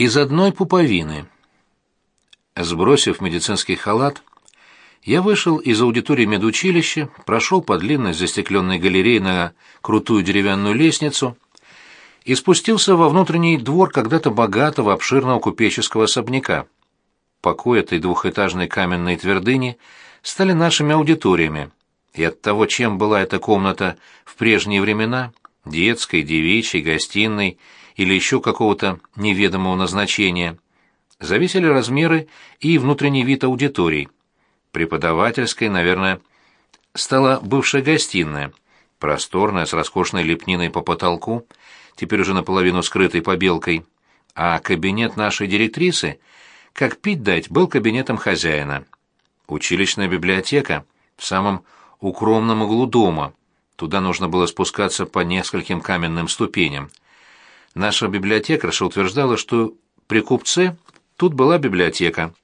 из одной пуповины. Сбросив медицинский халат, я вышел из аудитории медучилища, прошел по длинной застекленной галерее на крутую деревянную лестницу и спустился во внутренний двор когда-то богатого обширного купеческого особняка. Покой этой двухэтажной каменной твердыни стали нашими аудиториями, и от того, чем была эта комната в прежние времена, детской, девичьей, гостиной или еще какого-то неведомого назначения, зависели размеры и внутренний вид аудиторий. Преподавательской, наверное, стала бывшая гостиная, просторная, с роскошной лепниной по потолку, теперь уже наполовину скрытой побелкой, а кабинет нашей директрисы, как пить дать, был кабинетом хозяина. Училищная библиотека в самом укромном углу дома. Туда нужно было спускаться по нескольким каменным ступеням. Наша библиотекарша утверждала, что при купце тут была библиотека.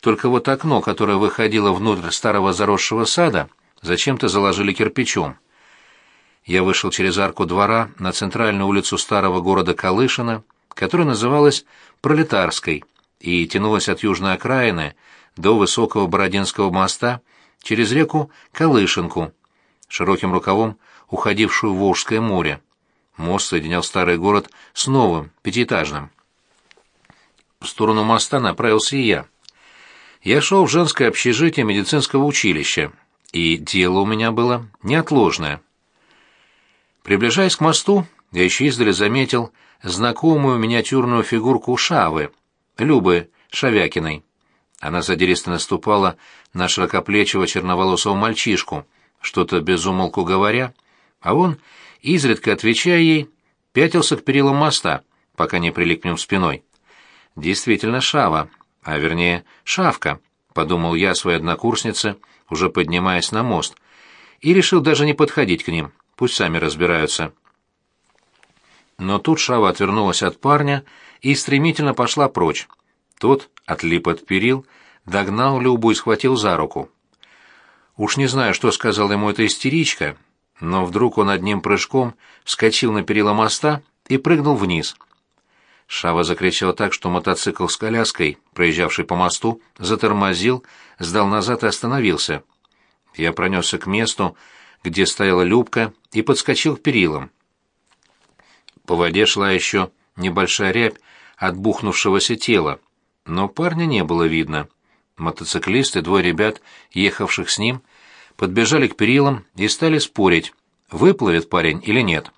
Только вот окно, которое выходило внутрь старого заросшего сада, зачем-то заложили кирпичом. Я вышел через арку двора на центральную улицу старого города Калышина, которая называлась Пролетарской и тянулась от южной окраины до высокого Бородинского моста через реку Калышинку, широким рукавом уходившую в Волжское море. Мост соединял старый город с новым, пятиэтажным. В сторону моста направился и я. Я шел в женское общежитие медицинского училища, и дело у меня было неотложное. Приближаясь к мосту, я еще издали заметил знакомую миниатюрную фигурку Шавы, Любы Шавякиной. Она задиристо наступала на широкоплечего черноволосого мальчишку, что-то безумолку говоря, а он изредка отвечая ей, пятился к перилам моста, пока не прилип к ним спиной. Действительно шава, а вернее шавка, подумал я своей однокурснице, уже поднимаясь на мост, и решил даже не подходить к ним, пусть сами разбираются. Но тут шава отвернулась от парня и стремительно пошла прочь. Тот отлип от перил, догнал Любу и схватил за руку. Уж не знаю, что сказала ему эта истеричка, но вдруг он одним прыжком вскочил на перила моста и прыгнул вниз. Шава закричал так, что мотоцикл с коляской, проезжавший по мосту, затормозил, сдал назад и остановился. Я пронесся к месту, где стояла Любка, и подскочил к перилам. По воде шла еще небольшая рябь от бухнувшегося тела, но парня не было видно. Мотоциклисты, двое ребят, ехавших с ним, подбежали к перилам и стали спорить, выплывет парень или нет.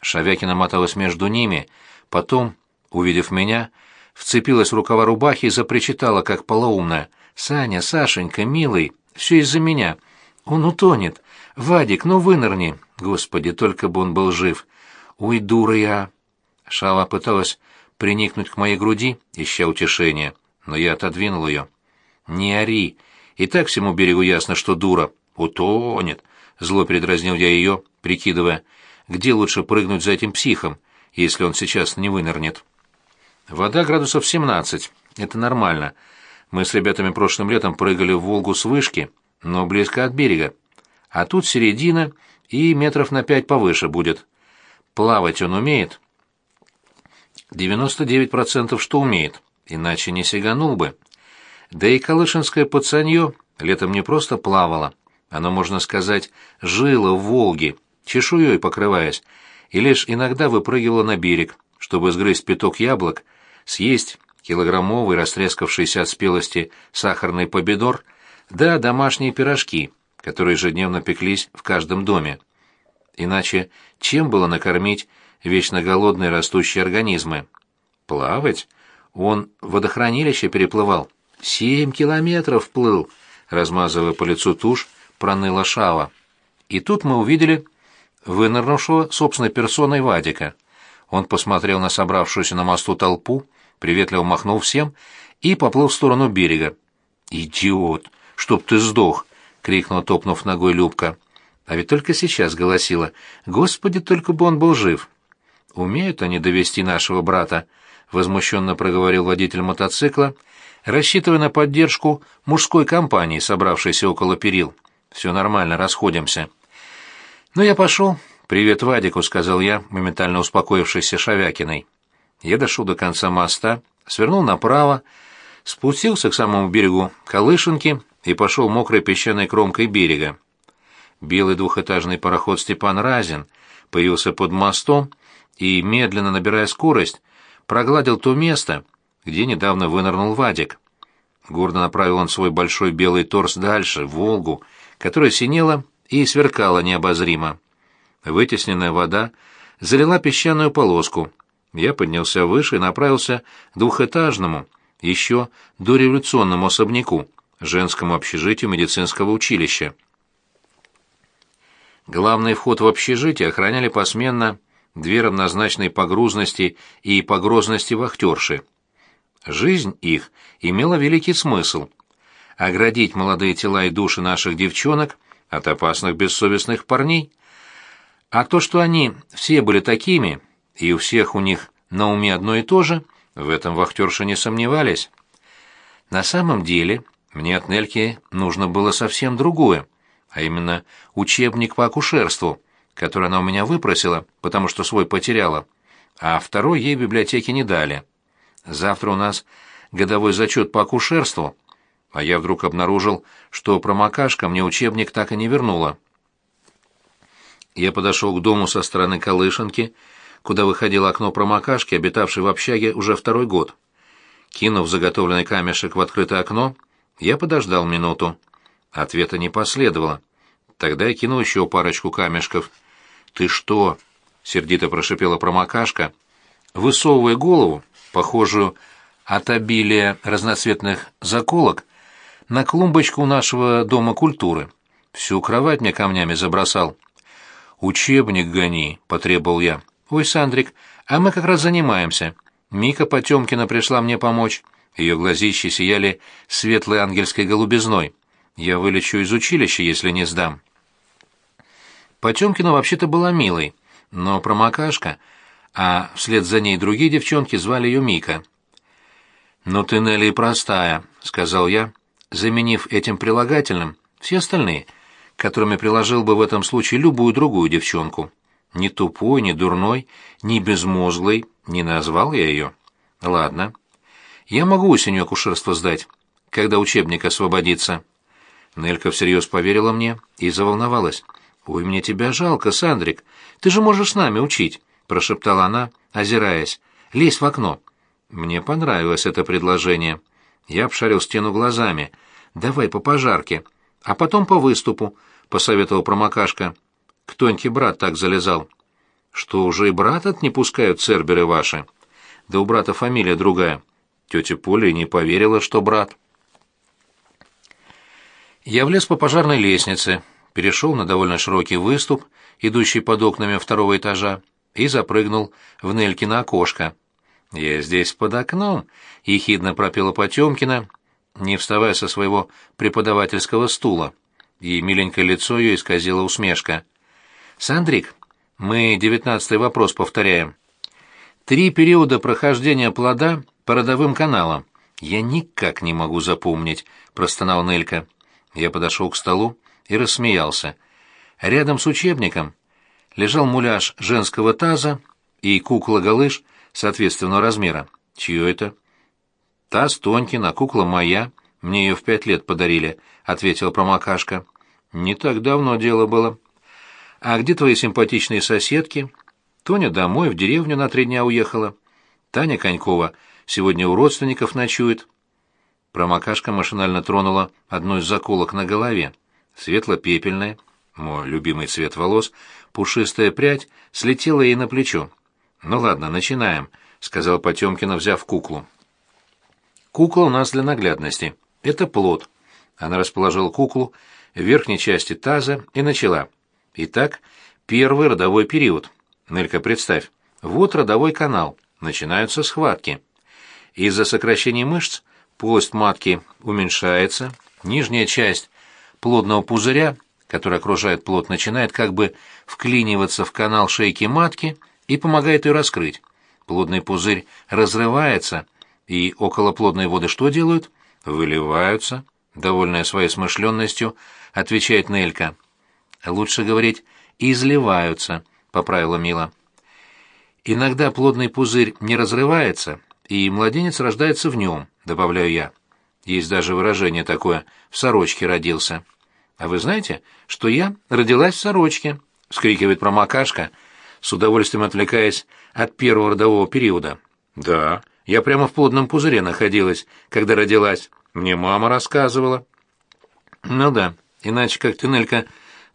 Шавякина моталась между ними, потом, увидев меня, вцепилась в рукава рубахи и запричитала, как полоумная. «Саня, Сашенька, милый, все из-за меня. Он утонет. Вадик, ну вынырни. Господи, только бы он был жив. Ой, дура я!» Шава пыталась приникнуть к моей груди, ища утешения, но я отодвинул ее. «Не ори. И так всему берегу ясно, что дура. Утонет. Зло передразнил я ее, прикидывая, где лучше прыгнуть за этим психом, если он сейчас не вынырнет. Вода градусов 17. Это нормально. Мы с ребятами прошлым летом прыгали в Волгу с вышки, но близко от берега. А тут середина и метров на пять повыше будет. Плавать он умеет? 99% что умеет, иначе не сиганул бы. Да и калышинское пацанье летом не просто плавало, оно, можно сказать, жило в Волге, чешуей покрываясь, и лишь иногда выпрыгивало на берег, чтобы сгрызть пяток яблок, съесть килограммовый растрескавшийся от спелости сахарный победор, да домашние пирожки, которые ежедневно пеклись в каждом доме. Иначе чем было накормить вечно голодные растущие организмы? Плавать? Он водохранилище переплывал. Семь километров плыл, размазывая по лицу тушь, проныла шава. И тут мы увидели вынырнувшего собственной персоной Вадика. Он посмотрел на собравшуюся на мосту толпу, приветливо махнул всем и поплыл в сторону берега. «Идиот! Чтоб ты сдох!» — крикнула, топнув ногой Любка. А ведь только сейчас голосила. «Господи, только бы он был жив!» «Умеют они довести нашего брата», — возмущенно проговорил водитель мотоцикла, рассчитывая на поддержку мужской компании, собравшейся около перил. Все нормально, расходимся. Ну, я пошел. Привет Вадику, сказал я, моментально успокоившийся Шавякиной. Я дошел до конца моста, свернул направо, спустился к самому берегу Калышинки и пошел мокрой песчаной кромкой берега. Белый двухэтажный пароход «Степан Разин» появился под мостом и, медленно набирая скорость, прогладил то место, где недавно вынырнул Вадик. Гордо направил он свой большой белый торс дальше, в Волгу, которая синела и сверкала необозримо. Вытесненная вода залила песчаную полоску. Я поднялся выше и направился к двухэтажному, еще дореволюционному особняку, женскому общежитию медицинского училища. Главный вход в общежитие охраняли посменно две равнозначные по грузности и по грозности вахтерши. Жизнь их имела великий смысл — оградить молодые тела и души наших девчонок от опасных бессовестных парней. А то, что они все были такими, и у всех у них на уме одно и то же, в этом вахтерши не сомневались. На самом деле, мне от Нельки нужно было совсем другое, а именно учебник по акушерству, который она у меня выпросила, потому что свой потеряла, а второй ей в библиотеке не дали. Завтра у нас годовой зачет по акушерству, а я вдруг обнаружил, что промокашка мне учебник так и не вернула. Я подошел к дому со стороны Колышенки, куда выходило окно промокашки, обитавшей в общаге уже второй год. Кинув заготовленный камешек в открытое окно, я подождал минуту. Ответа не последовало. Тогда я кинул еще парочку камешков. «Ты что?» — сердито прошипела промокашка, высовывая голову похожую от обилия разноцветных заколок, на клумбочку нашего дома культуры. Всю кровать мне камнями забросал. «Учебник гони», — потребовал я. «Ой, Сандрик, а мы как раз занимаемся. Мика Потемкина пришла мне помочь. Ее глазищи сияли светлой ангельской голубизной. Я вылечу из училища, если не сдам». Потемкина вообще-то была милой, но промокашка а вслед за ней другие девчонки звали ее Мика. «Ну ты, Нелли, простая», — сказал я, заменив этим прилагательным все остальные, которыми приложил бы в этом случае любую другую девчонку. Ни тупой, ни дурной, ни безмозглой не назвал я ее. Ладно. Я могу осенью акушерство сдать, когда учебник освободится. Нелька всерьез поверила мне и заволновалась. «Ой, мне тебя жалко, Сандрик. Ты же можешь с нами учить прошептала она, озираясь. «Лезь в окно». Мне понравилось это предложение. Я обшарил стену глазами. «Давай по пожарке, а потом по выступу», — посоветовал промокашка. «Кто-нибудь брат так залезал». «Что, уже и брата не пускают церберы ваши?» «Да у брата фамилия другая». Тетя Поля не поверила, что брат. Я влез по пожарной лестнице, перешел на довольно широкий выступ, идущий под окнами второго этажа, и запрыгнул в Нелькино окошко. «Я здесь под окном», — ехидно пропела Потемкина, не вставая со своего преподавательского стула. И миленькое лицо ее исказило усмешка. «Сандрик, мы девятнадцатый вопрос повторяем. Три периода прохождения плода по родовым каналам. Я никак не могу запомнить», — простонал Нелька. Я подошел к столу и рассмеялся. Рядом с учебником лежал муляж женского таза и кукла-галыш соответственного размера. Чье это? Таз Тонькин, а кукла моя. Мне ее в пять лет подарили, — ответила промокашка. Не так давно дело было. А где твои симпатичные соседки? Тоня домой, в деревню на три дня уехала. Таня Конькова сегодня у родственников ночует. Промокашка машинально тронула одну из заколок на голове. Светло-пепельная, мой любимый цвет волос, пушистая прядь слетела ей на плечо. «Ну ладно, начинаем», — сказал Потемкина, взяв куклу. «Кукла у нас для наглядности. Это плод». Она расположила куклу в верхней части таза и начала. «Итак, первый родовой период. Нелька, представь, вот родовой канал. Начинаются схватки. Из-за сокращения мышц полость матки уменьшается, нижняя часть плодного пузыря который окружает плод, начинает как бы вклиниваться в канал шейки матки и помогает ее раскрыть. Плодный пузырь разрывается, и околоплодные воды что делают? Выливаются. Довольная своей смышленностью, отвечает Нелька. Лучше говорить «изливаются», — поправила Мила. Иногда плодный пузырь не разрывается, и младенец рождается в нем, добавляю я. Есть даже выражение такое «в сорочке родился». «А вы знаете, что я родилась в сорочке?» — вскрикивает промокашка, с удовольствием отвлекаясь от первого родового периода. «Да, я прямо в плодном пузыре находилась, когда родилась. Мне мама рассказывала». «Ну да, иначе как ты, Нелька,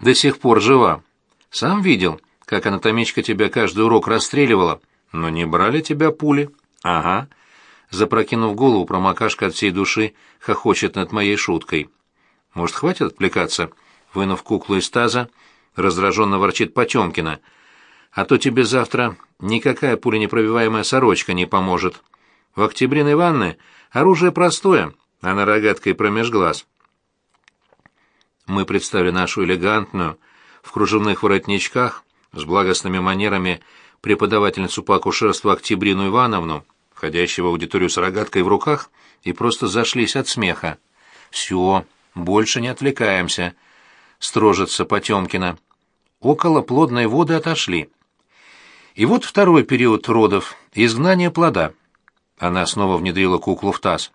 до сих пор жива. Сам видел, как анатомичка тебя каждый урок расстреливала, но не брали тебя пули». «Ага». Запрокинув голову, промокашка от всей души хохочет над моей шуткой. «Может, хватит отвлекаться?» Вынув куклу из таза, раздраженно ворчит Потемкина. «А то тебе завтра никакая пуленепробиваемая сорочка не поможет. В октябриной ванны оружие простое, а на рогаткой промеж глаз». Мы представили нашу элегантную, в кружевных воротничках, с благостными манерами преподавательницу по акушерству Октябрину Ивановну, входящего в аудиторию с рогаткой в руках, и просто зашлись от смеха. «Все, больше не отвлекаемся», — строжится Потемкина. Около плодной воды отошли. И вот второй период родов — изгнание плода. Она снова внедрила куклу в таз.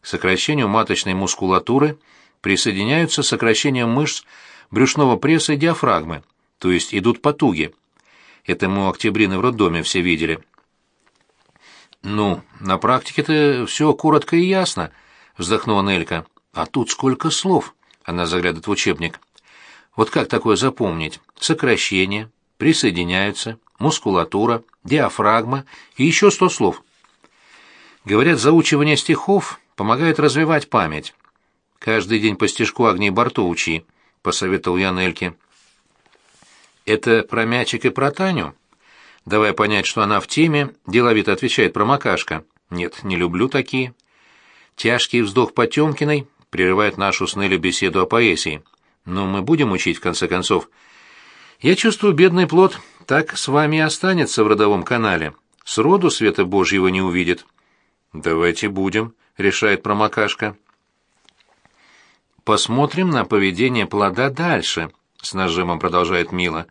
К сокращению маточной мускулатуры присоединяются сокращения мышц брюшного пресса и диафрагмы, то есть идут потуги. Это мы у Октябрины в роддоме все видели. «Ну, на практике-то все коротко и ясно», — вздохнула Нелька. «А тут сколько слов!» — она заглядывает в учебник. «Вот как такое запомнить? Сокращение, присоединяются, мускулатура, диафрагма и еще сто слов». Говорят, заучивание стихов помогает развивать память. «Каждый день по стишку огней борту учи», — посоветовал я Нельке. «Это про мячик и про Таню?» Давай понять, что она в теме, деловито отвечает промокашка. Нет, не люблю такие. Тяжкий вздох Потемкиной прерывает нашу с беседу о поэзии. Но мы будем учить, в конце концов. Я чувствую, бедный плод так с вами и останется в родовом канале. Сроду света Божьего не увидит. Давайте будем, решает промокашка. Посмотрим на поведение плода дальше, с нажимом продолжает Мила.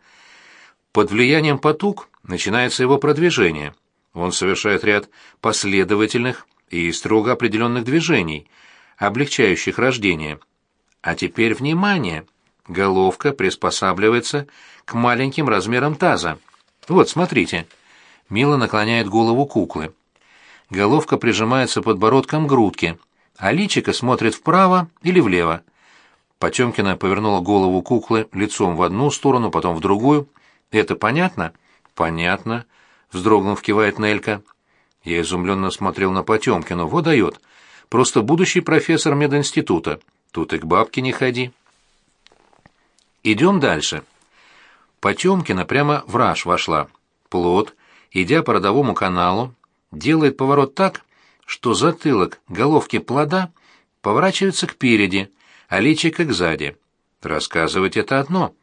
Под влиянием потуг начинается его продвижение. Он совершает ряд последовательных и строго определенных движений, облегчающих рождение. А теперь внимание! Головка приспосабливается к маленьким размерам таза. Вот, смотрите. Мила наклоняет голову куклы. Головка прижимается подбородком к грудке, а личико смотрит вправо или влево. Потемкина повернула голову куклы лицом в одну сторону, потом в другую. Это понятно? Понятно, вздрогнув, кивает Нелька. Я изумленно смотрел на Потемкину. Вот дает. Просто будущий профессор мединститута. Тут и к бабке не ходи. Идем дальше. Потемкина прямо в раж вошла. Плод, идя по родовому каналу, делает поворот так, что затылок головки плода поворачивается к переди, а личико к сзади. Рассказывать это одно.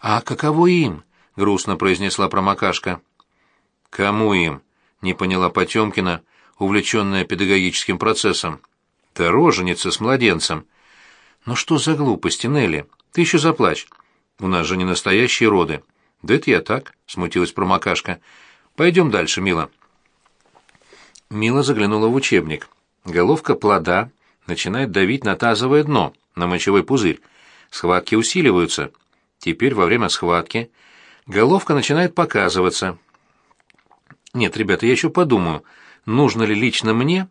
А каково им? — грустно произнесла промокашка. «Кому им?» — не поняла Потемкина, увлеченная педагогическим процессом. «Да роженица с младенцем». «Ну что за глупости, Нелли? Ты еще заплачь. У нас же не настоящие роды». «Да это я так», — смутилась промокашка. «Пойдем дальше, Мила». Мила заглянула в учебник. Головка плода начинает давить на тазовое дно, на мочевой пузырь. Схватки усиливаются. Теперь во время схватки головка начинает показываться. Нет, ребята, я еще подумаю, нужно ли лично мне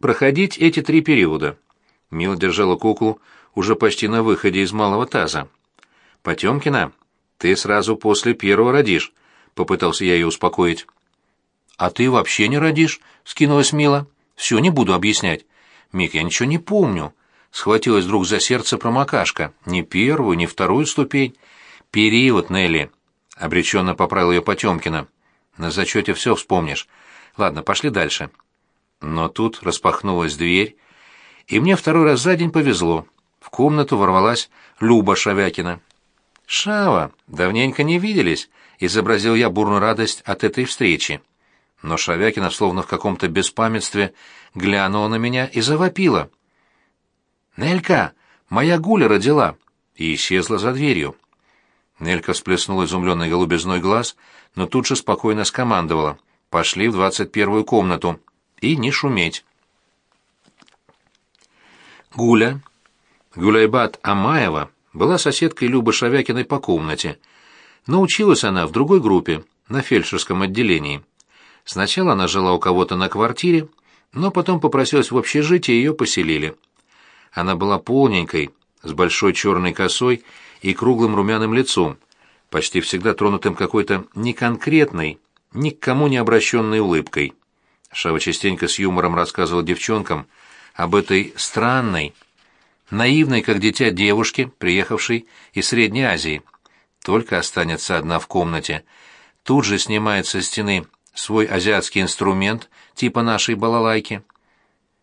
проходить эти три периода. Мила держала куклу уже почти на выходе из малого таза. «Потемкина, ты сразу после первого родишь», — попытался я ее успокоить. «А ты вообще не родишь?» — скинулась Мила. «Все, не буду объяснять. Мик, я ничего не помню». Схватилась вдруг за сердце промокашка. Ни первую, ни вторую ступень. «Период, Нелли», — обреченно поправил ее Потемкина. «На зачете все вспомнишь. Ладно, пошли дальше». Но тут распахнулась дверь, и мне второй раз за день повезло. В комнату ворвалась Люба Шавякина. «Шава, давненько не виделись», — изобразил я бурную радость от этой встречи. Но Шавякина, словно в каком-то беспамятстве, глянула на меня и завопила. «Нелька, моя гуля родила!» и исчезла за дверью. Нелька всплеснула изумленный голубизной глаз, но тут же спокойно скомандовала. «Пошли в двадцать первую комнату. И не шуметь». Гуля, Гуляйбат Амаева, была соседкой Любы Шавякиной по комнате. Но училась она в другой группе, на фельдшерском отделении. Сначала она жила у кого-то на квартире, но потом попросилась в общежитие, и ее поселили. Она была полненькой, с большой черной косой и круглым румяным лицом, почти всегда тронутым какой-то неконкретной, ни к кому не обращенной улыбкой. Шава частенько с юмором рассказывал девчонкам об этой странной, наивной, как дитя девушке, приехавшей из Средней Азии. Только останется одна в комнате. Тут же снимает со стены свой азиатский инструмент, типа нашей балалайки.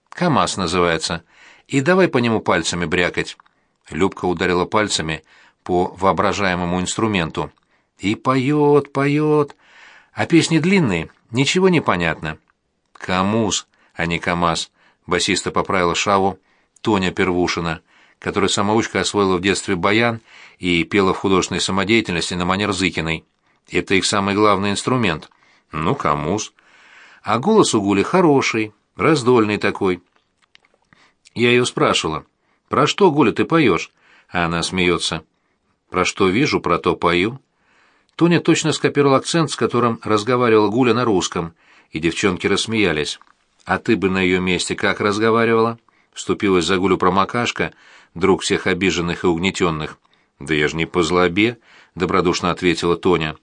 КамАЗ называется. И давай по нему пальцами брякать. Любка ударила пальцами по воображаемому инструменту. И поет, поет. А песни длинные, ничего не понятно. Камуз, а не КамАЗ, басиста поправила Шаву Тоня Первушина, которая самоучка освоила в детстве баян и пела в художественной самодеятельности на манер Зыкиной. Это их самый главный инструмент. Ну, камуз. А голос у Гули хороший, раздольный такой. Я ее спрашивала, «Про что, Гуля, ты поешь?» А она смеется. «Про что вижу, про то пою». Тоня точно скопировал акцент, с которым разговаривала Гуля на русском, и девчонки рассмеялись. «А ты бы на ее месте как разговаривала?» Вступилась за Гулю промокашка, друг всех обиженных и угнетенных. «Да я же не по злобе», — добродушно ответила Тоня.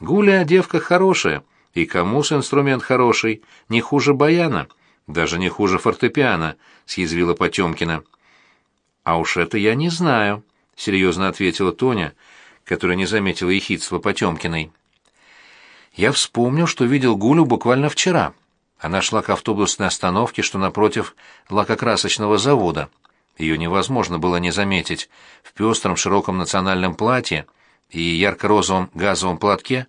«Гуля девка хорошая, и Камус инструмент хороший, не хуже баяна, даже не хуже фортепиано», — съязвила Потемкина. «А уж это я не знаю», — серьезно ответила Тоня, которая не заметила ехидства Потемкиной. «Я вспомнил, что видел Гулю буквально вчера. Она шла к автобусной остановке, что напротив лакокрасочного завода. Ее невозможно было не заметить. В пестром широком национальном платье и ярко-розовом газовом платке,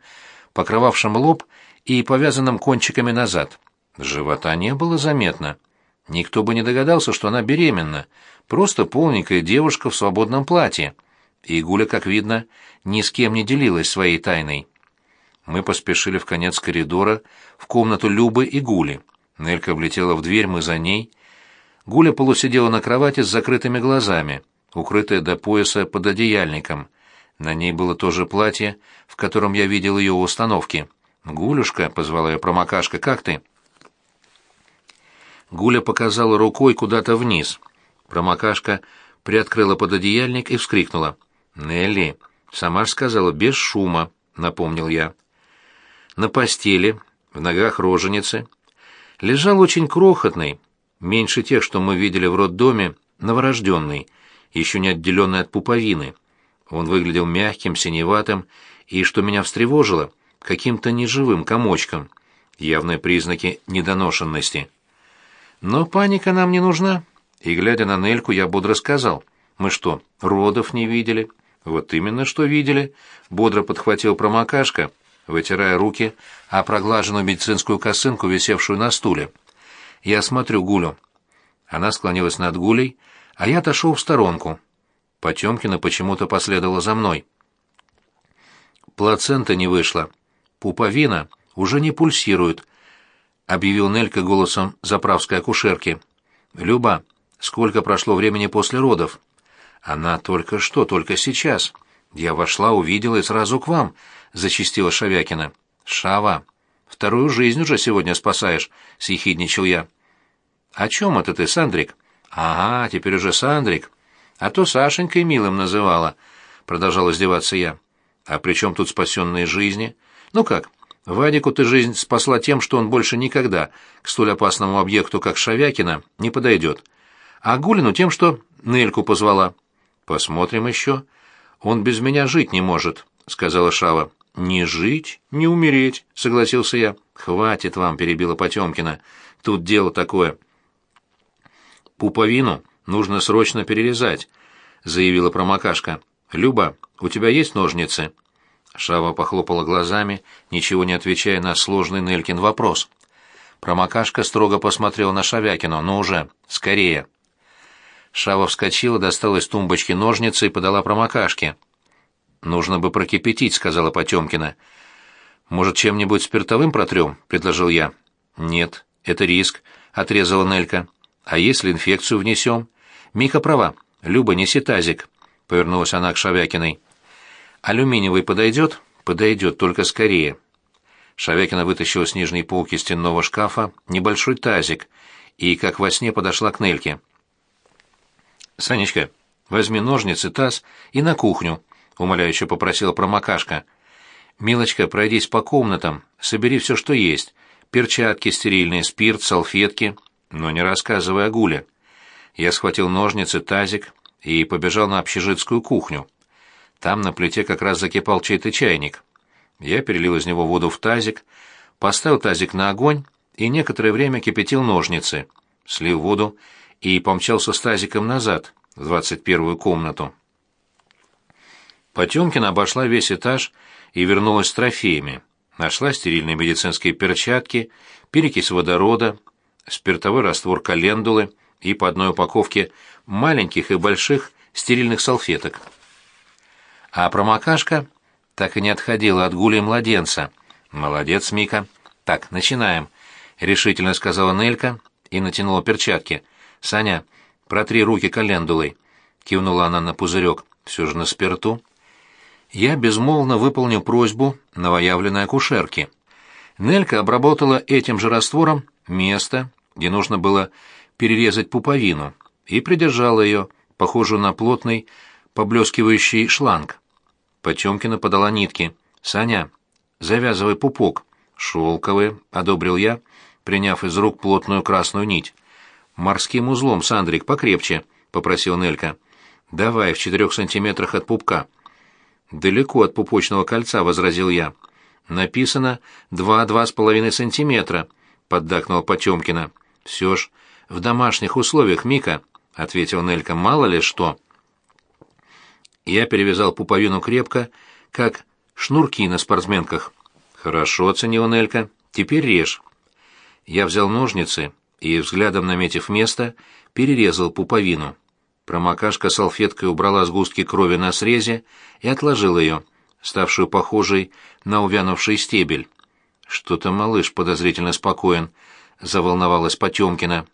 покрывавшем лоб и повязанном кончиками назад. Живота не было заметно. Никто бы не догадался, что она беременна. Просто полненькая девушка в свободном платье. И Гуля, как видно, ни с кем не делилась своей тайной. Мы поспешили в конец коридора, в комнату Любы и Гули. Нелька влетела в дверь, мы за ней. Гуля полусидела на кровати с закрытыми глазами, укрытая до пояса под одеяльником. На ней было то же платье, в котором я видел ее у установки. «Гулюшка», — позвала ее промокашка, — «как ты?» Гуля показала рукой куда-то вниз. Промокашка приоткрыла пододеяльник и вскрикнула. «Нелли, сама ж сказала, без шума», — напомнил я. На постели, в ногах роженицы, лежал очень крохотный, меньше тех, что мы видели в роддоме, новорожденный, еще не отделенный от пуповины. Он выглядел мягким, синеватым и, что меня встревожило, каким-то неживым комочком, явные признаки недоношенности. Но паника нам не нужна. И, глядя на Нельку, я бодро сказал, «Мы что, родов не видели?» «Вот именно, что видели», — бодро подхватил промокашка, вытирая руки о проглаженную медицинскую косынку, висевшую на стуле. «Я смотрю Гулю». Она склонилась над Гулей, а я отошел в сторонку. Потемкина почему-то последовала за мной. Плацента не вышла. Пуповина уже не пульсирует, объявил Нелька голосом заправской акушерки. «Люба, сколько прошло времени после родов?» «Она только что, только сейчас. Я вошла, увидела и сразу к вам», — зачистила Шавякина. «Шава, вторую жизнь уже сегодня спасаешь», — съехидничал я. «О чем это ты, Сандрик?» «Ага, теперь уже Сандрик. А то Сашенькой милым называла», — продолжал издеваться я. «А при чем тут спасенные жизни? Ну как, Вадику ты жизнь спасла тем, что он больше никогда к столь опасному объекту, как Шавякина, не подойдет. А Гулину тем, что Нельку позвала. Посмотрим еще. Он без меня жить не может, сказала Шава. Не жить, не умереть, согласился я. Хватит вам, перебила Потемкина. Тут дело такое. Пуповину нужно срочно перерезать, заявила промокашка. Люба, у тебя есть ножницы? Шава похлопала глазами, ничего не отвечая на сложный Нелькин вопрос. Промокашка строго посмотрела на Шавякину. «Ну уже, скорее!» Шава вскочила, достала из тумбочки ножницы и подала промокашке. «Нужно бы прокипятить», — сказала Потемкина. «Может, чем-нибудь спиртовым протрем?» — предложил я. «Нет, это риск», — отрезала Нелька. «А если инфекцию внесем?» «Мика права. Люба, неси тазик», — повернулась она к Шавякиной. «Алюминиевый подойдет?» «Подойдет, только скорее». Шавякина вытащила с нижней полки стенного шкафа небольшой тазик и, как во сне, подошла к Нельке. «Санечка, возьми ножницы, таз и на кухню», — умоляюще попросила промокашка. «Милочка, пройдись по комнатам, собери все, что есть. Перчатки стерильные, спирт, салфетки, но не рассказывай о гуле». Я схватил ножницы, тазик и побежал на общежитскую кухню. Там на плите как раз закипал чей-то чайник. Я перелил из него воду в тазик, поставил тазик на огонь и некоторое время кипятил ножницы, слил воду и помчался с тазиком назад, в двадцать первую комнату. Потемкина обошла весь этаж и вернулась с трофеями. Нашла стерильные медицинские перчатки, перекись водорода, спиртовой раствор календулы и по одной упаковке маленьких и больших стерильных салфеток. А промокашка так и не отходила от гули младенца. «Молодец, Мика. Так, начинаем», — решительно сказала Нелька и натянула перчатки. «Саня, протри руки календулой», — кивнула она на пузырек. «Все же на спирту». Я безмолвно выполнил просьбу новоявленной акушерки. Нелька обработала этим же раствором место, где нужно было перерезать пуповину, и придержала ее, похожую на плотный, поблескивающий шланг. Потемкина подала нитки. «Саня, завязывай пупок». «Шелковый», — одобрил я, приняв из рук плотную красную нить. «Морским узлом, Сандрик, покрепче», — попросил Нелька. «Давай, в четырех сантиметрах от пупка». «Далеко от пупочного кольца», — возразил я. «Написано два-два с половиной сантиметра», — поддакнула Потемкина. «Все ж, в домашних условиях, Мика», — ответил Нелька, — «мало ли что». Я перевязал пуповину крепко, как шнурки на спортсменках. «Хорошо», — оценила Нелька, — «теперь режь». Я взял ножницы и, взглядом наметив место, перерезал пуповину. Промокашка салфеткой убрала сгустки крови на срезе и отложила ее, ставшую похожей на увянувший стебель. «Что-то малыш подозрительно спокоен», — заволновалась Потемкина.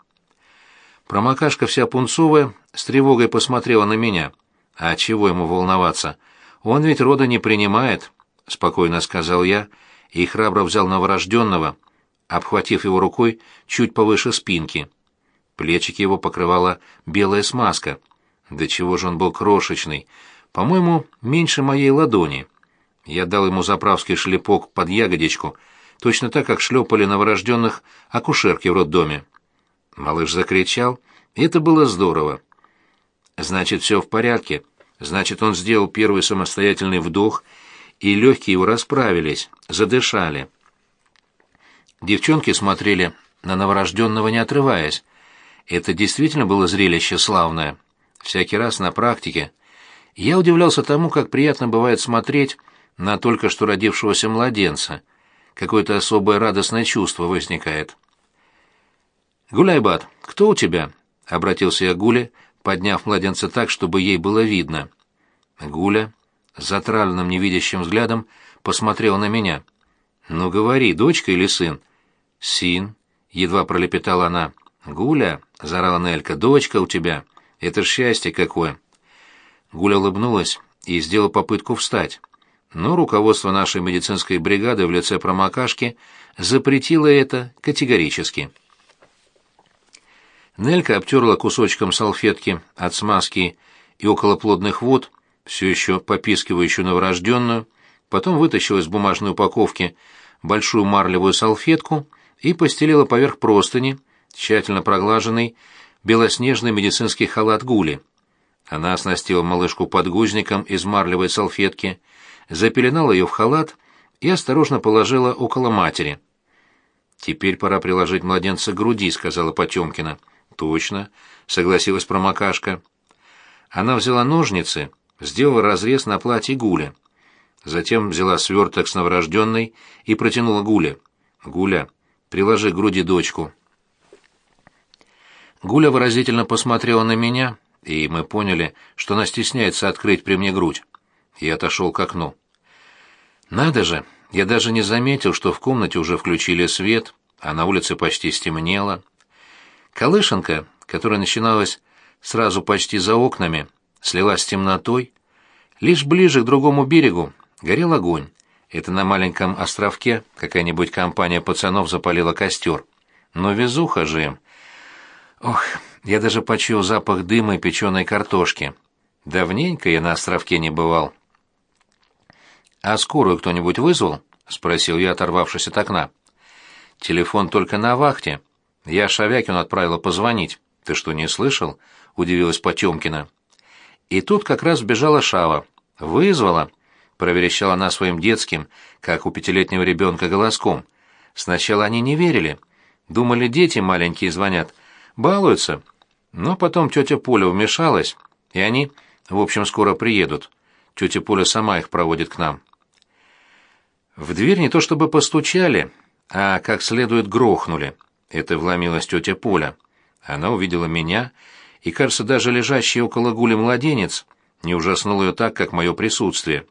Промокашка вся пунцовая с тревогой посмотрела на меня — «А чего ему волноваться? Он ведь рода не принимает», — спокойно сказал я и храбро взял новорожденного, обхватив его рукой чуть повыше спинки. Плечики его покрывала белая смазка. Да чего же он был крошечный, по-моему, меньше моей ладони. Я дал ему заправский шлепок под ягодичку, точно так, как шлепали новорожденных акушерки в роддоме. Малыш закричал, и это было здорово. Значит, все в порядке. Значит, он сделал первый самостоятельный вдох, и легкие его расправились, задышали. Девчонки смотрели на новорожденного, не отрываясь. Это действительно было зрелище славное. Всякий раз на практике. Я удивлялся тому, как приятно бывает смотреть на только что родившегося младенца. Какое-то особое радостное чувство возникает. «Гуляйбат, кто у тебя?» — обратился я к Гуле, — подняв младенца так, чтобы ей было видно. Гуля, затравленным невидящим взглядом, посмотрела на меня. «Ну говори, дочка или сын?» «Син», — едва пролепетала она. «Гуля», — заорала Нелька, — «дочка у тебя. Это ж счастье какое». Гуля улыбнулась и сделала попытку встать. Но руководство нашей медицинской бригады в лице промокашки запретило это категорически. Нелька обтерла кусочком салфетки от смазки и околоплодных вод, все еще попискивающую новорожденную, потом вытащила из бумажной упаковки большую марлевую салфетку и постелила поверх простыни, тщательно проглаженный, белоснежный медицинский халат Гули. Она оснастила малышку подгузником из марлевой салфетки, запеленала ее в халат и осторожно положила около матери. «Теперь пора приложить младенца к груди», — сказала Потемкина. «Точно», — согласилась промокашка. Она взяла ножницы, сделала разрез на платье Гуля. Затем взяла сверток с новорожденной и протянула Гуле. «Гуля, приложи к груди дочку». Гуля выразительно посмотрела на меня, и мы поняли, что она стесняется открыть при мне грудь. и отошел к окну. Надо же, я даже не заметил, что в комнате уже включили свет, а на улице почти стемнело. Колышенка, которая начиналась сразу почти за окнами, слилась с темнотой. Лишь ближе к другому берегу горел огонь. Это на маленьком островке какая-нибудь компания пацанов запалила костер. Но везуха же им. Ох, я даже почуял запах дыма и печеной картошки. Давненько я на островке не бывал. «А скорую кто-нибудь вызвал?» — спросил я, оторвавшись от окна. «Телефон только на вахте. Я Шавякину отправила позвонить. Ты что, не слышал?» — удивилась Потемкина. И тут как раз бежала Шава. «Вызвала?» — проверещала она своим детским, как у пятилетнего ребенка, голоском. Сначала они не верили. Думали, дети маленькие звонят. Балуются. Но потом тетя Поля вмешалась, и они, в общем, скоро приедут. Тетя Поля сама их проводит к нам. В дверь не то чтобы постучали, а как следует грохнули. Это вломилась тетя Поля. Она увидела меня, и, кажется, даже лежащий около гули младенец не ужаснул ее так, как мое присутствие.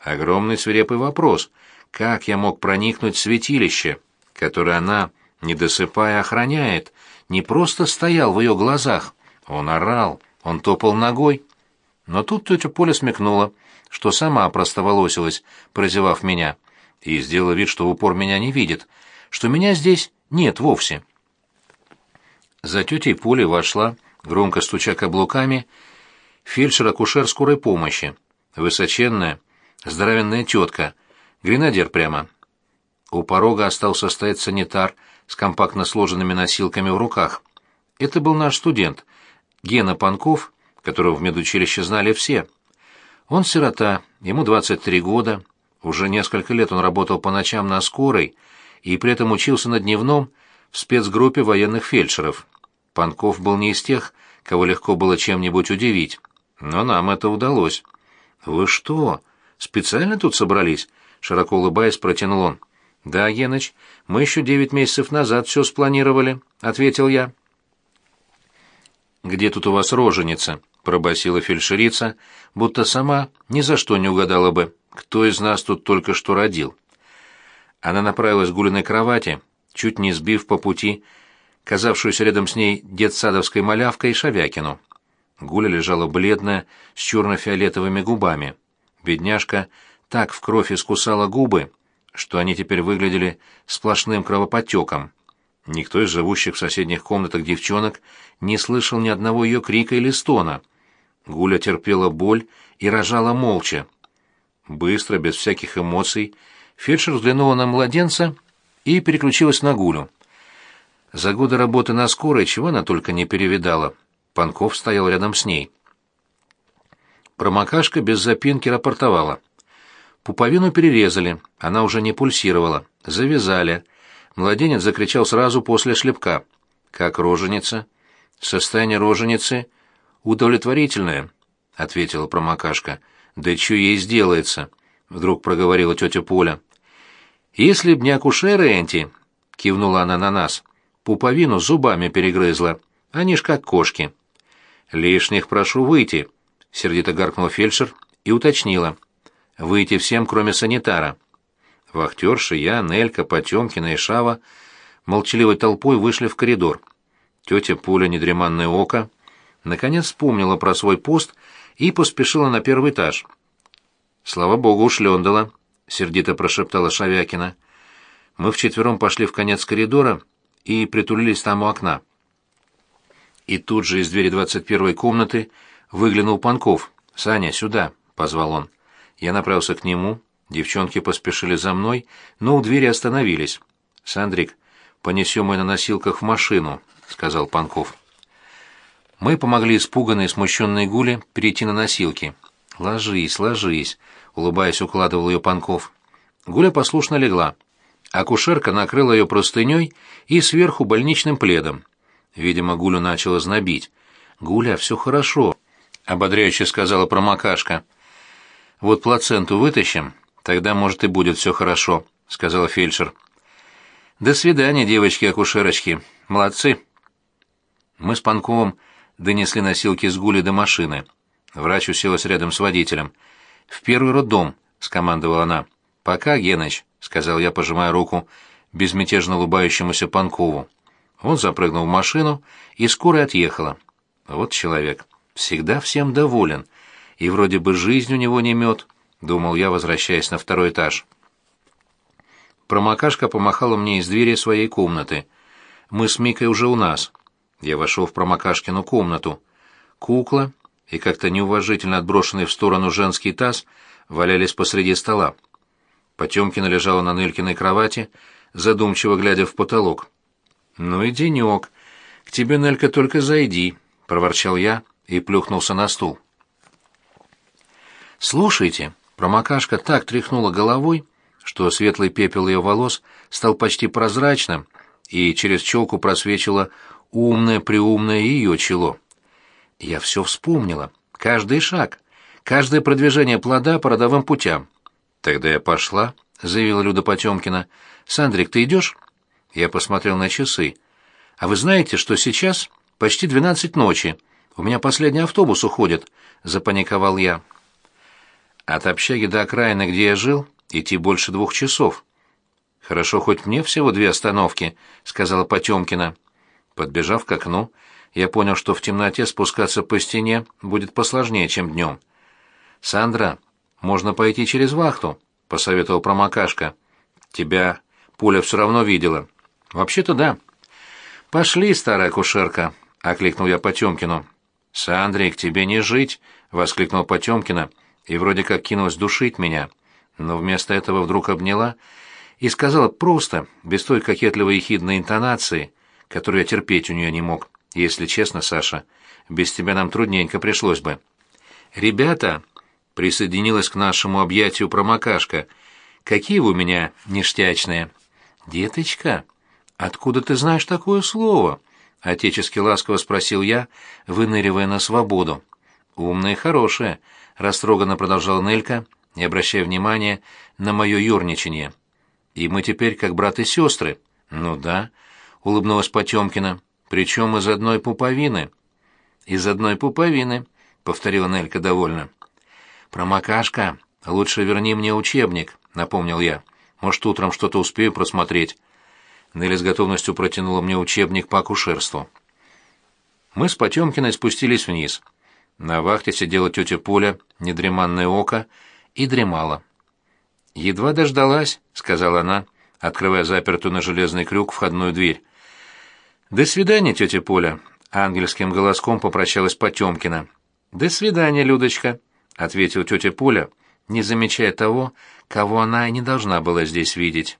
Огромный свирепый вопрос, как я мог проникнуть в святилище, которое она, не досыпая, охраняет, не просто стоял в ее глазах, он орал, он топал ногой. Но тут тетя Поля смекнула, что сама простоволосилась, прозевав меня — и сделала вид, что в упор меня не видит, что меня здесь нет вовсе. За тетей Полей вошла, громко стуча каблуками, фельдшер-акушер скорой помощи, высоченная, здоровенная тетка, гренадер прямо. У порога остался стоять санитар с компактно сложенными носилками в руках. Это был наш студент, Гена Панков, которого в медучилище знали все. Он сирота, ему 23 года, уже несколько лет он работал по ночам на скорой и при этом учился на дневном в спецгруппе военных фельдшеров. Панков был не из тех, кого легко было чем-нибудь удивить, но нам это удалось. «Вы что, специально тут собрались?» — широко улыбаясь, протянул он. «Да, Геныч, мы еще девять месяцев назад все спланировали», — ответил я. «Где тут у вас роженица?» — пробасила фельдшерица, будто сама ни за что не угадала бы кто из нас тут только что родил. Она направилась к Гулиной кровати, чуть не сбив по пути казавшуюся рядом с ней детсадовской малявкой Шавякину. Гуля лежала бледная, с черно-фиолетовыми губами. Бедняжка так в кровь искусала губы, что они теперь выглядели сплошным кровоподтеком. Никто из живущих в соседних комнатах девчонок не слышал ни одного ее крика или стона. Гуля терпела боль и рожала молча, Быстро, без всяких эмоций, фельдшер взглянула на младенца и переключилась на Гулю. За годы работы на скорой чего она только не перевидала. Панков стоял рядом с ней. Промокашка без запинки рапортовала. Пуповину перерезали, она уже не пульсировала. Завязали. Младенец закричал сразу после шлепка. «Как роженица?» «Состояние роженицы удовлетворительное», — ответила промокашка. «Да что ей сделается?» — вдруг проговорила тетя Поля. «Если б не акушеры, Энти», — кивнула она на нас, — «пуповину зубами перегрызла. Они ж как кошки». «Лишних прошу выйти», — сердито гаркнул фельдшер и уточнила. «Выйти всем, кроме санитара». Вахтерши, я, Нелька, Потемкина и Шава молчаливой толпой вышли в коридор. Тетя Пуля, недреманное око, наконец вспомнила про свой пост и поспешила на первый этаж. «Слава богу, ушлендала», — сердито прошептала Шавякина. Мы вчетвером пошли в конец коридора и притулились там у окна. И тут же из двери двадцать первой комнаты выглянул Панков. «Саня, сюда!» — позвал он. Я направился к нему, девчонки поспешили за мной, но у двери остановились. «Сандрик, понесем ее на носилках в машину», — сказал Панков. Мы помогли испуганной и смущенной Гуле перейти на носилки. «Ложись, ложись», — улыбаясь, укладывал ее Панков. Гуля послушно легла. Акушерка накрыла ее простыней и сверху больничным пледом. Видимо, Гулю начала знобить. «Гуля, все хорошо», — ободряюще сказала промокашка. «Вот плаценту вытащим, тогда, может, и будет все хорошо», — сказала фельдшер. «До свидания, девочки-акушерочки. Молодцы». Мы с Панковым донесли носилки с Гули до машины. Врач уселась рядом с водителем. в первый роддом», — скомандовала она. «Пока, Геныч», — сказал я, пожимая руку безмятежно улыбающемуся Панкову. Он запрыгнул в машину, и скоро отъехала. Вот человек. Всегда всем доволен. И вроде бы жизнь у него не мед, — думал я, возвращаясь на второй этаж. Промокашка помахала мне из двери своей комнаты. Мы с Микой уже у нас. Я вошел в Промокашкину комнату. Кукла и как-то неуважительно отброшенный в сторону женский таз валялись посреди стола. Потемкина лежала на Нелькиной кровати, задумчиво глядя в потолок. «Ну и денек. К тебе, Нелька, только зайди», — проворчал я и плюхнулся на стул. «Слушайте», — промокашка так тряхнула головой, что светлый пепел ее волос стал почти прозрачным, и через челку просвечило умное-преумное ее чело. Я все вспомнила, каждый шаг, каждое продвижение плода по родовым путям. «Тогда я пошла», — заявила Люда Потемкина. «Сандрик, ты идешь?» Я посмотрел на часы. «А вы знаете, что сейчас почти двенадцать ночи? У меня последний автобус уходит», — запаниковал я. От общаги до окраины, где я жил, идти больше двух часов. «Хорошо, хоть мне всего две остановки», — сказала Потемкина. Подбежав к окну, я понял, что в темноте спускаться по стене будет посложнее, чем днем. «Сандра, можно пойти через вахту», — посоветовал промокашка. «Тебя пуля все равно видела». «Вообще-то да». «Пошли, старая кушерка», — окликнул я Потемкину. «Сандрик, тебе не жить!» — воскликнул Потемкина и вроде как кинулась душить меня, но вместо этого вдруг обняла и сказала просто, без той кокетливой ехидной интонации, которую я терпеть у нее не мог. «Если честно, Саша, без тебя нам трудненько пришлось бы». «Ребята!» — присоединилась к нашему объятию промокашка. «Какие вы у меня ништячные!» «Деточка!» «Откуда ты знаешь такое слово?» — отечески ласково спросил я, выныривая на свободу. «Умная и хорошая», — растроганно продолжала Нелька, не обращая внимания на мое юрничание. «И мы теперь как брат и сестры». «Ну да», — улыбнулась Потемкина, — «причем из одной пуповины». «Из одной пуповины», — повторила Нелька довольно. «Промокашка, лучше верни мне учебник», — напомнил я. «Может, утром что-то успею просмотреть». Нелли с готовностью протянула мне учебник по акушерству. Мы с Потемкиной спустились вниз. На вахте сидела тетя Поля, недреманное око, и дремала. «Едва дождалась», — сказала она, открывая запертую на железный крюк входную дверь. «До свидания, тетя Поля», — ангельским голоском попрощалась Потемкина. «До свидания, Людочка», — ответила тетя Поля, не замечая того, кого она и не должна была здесь видеть.